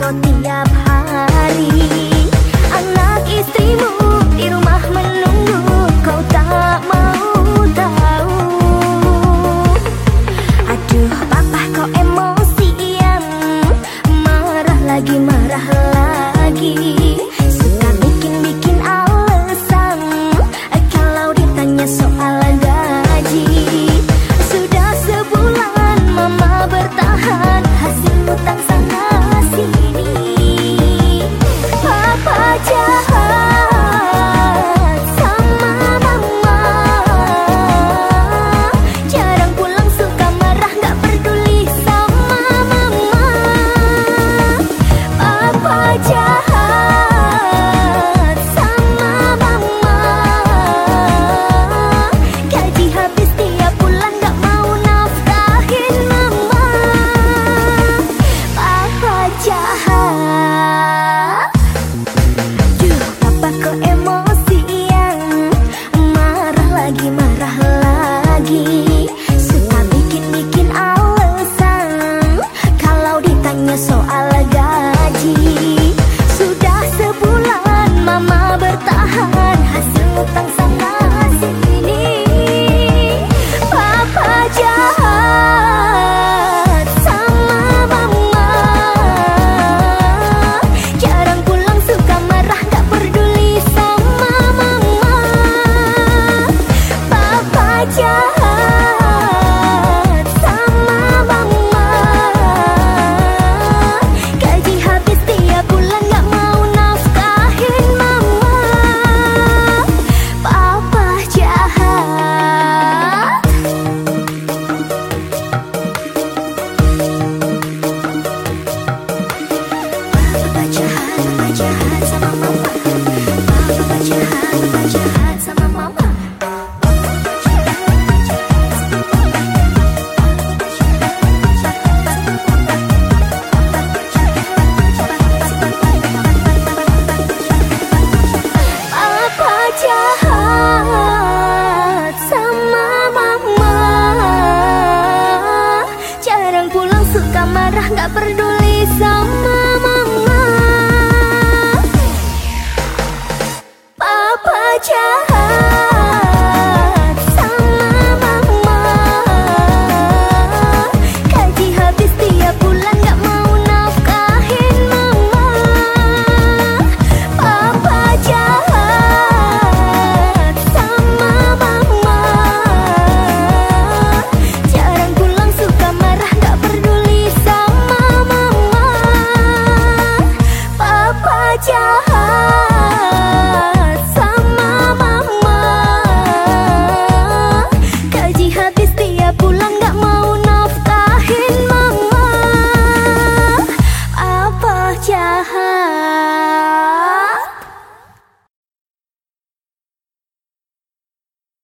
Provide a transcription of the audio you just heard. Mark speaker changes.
Speaker 1: kau tiap hari Anak istrimu di rumah menunggu Kau tak mau tahu. Aduh papa kau emosian? Marah lagi, marah lagi. 爱 샤 Gak peduli sama 家。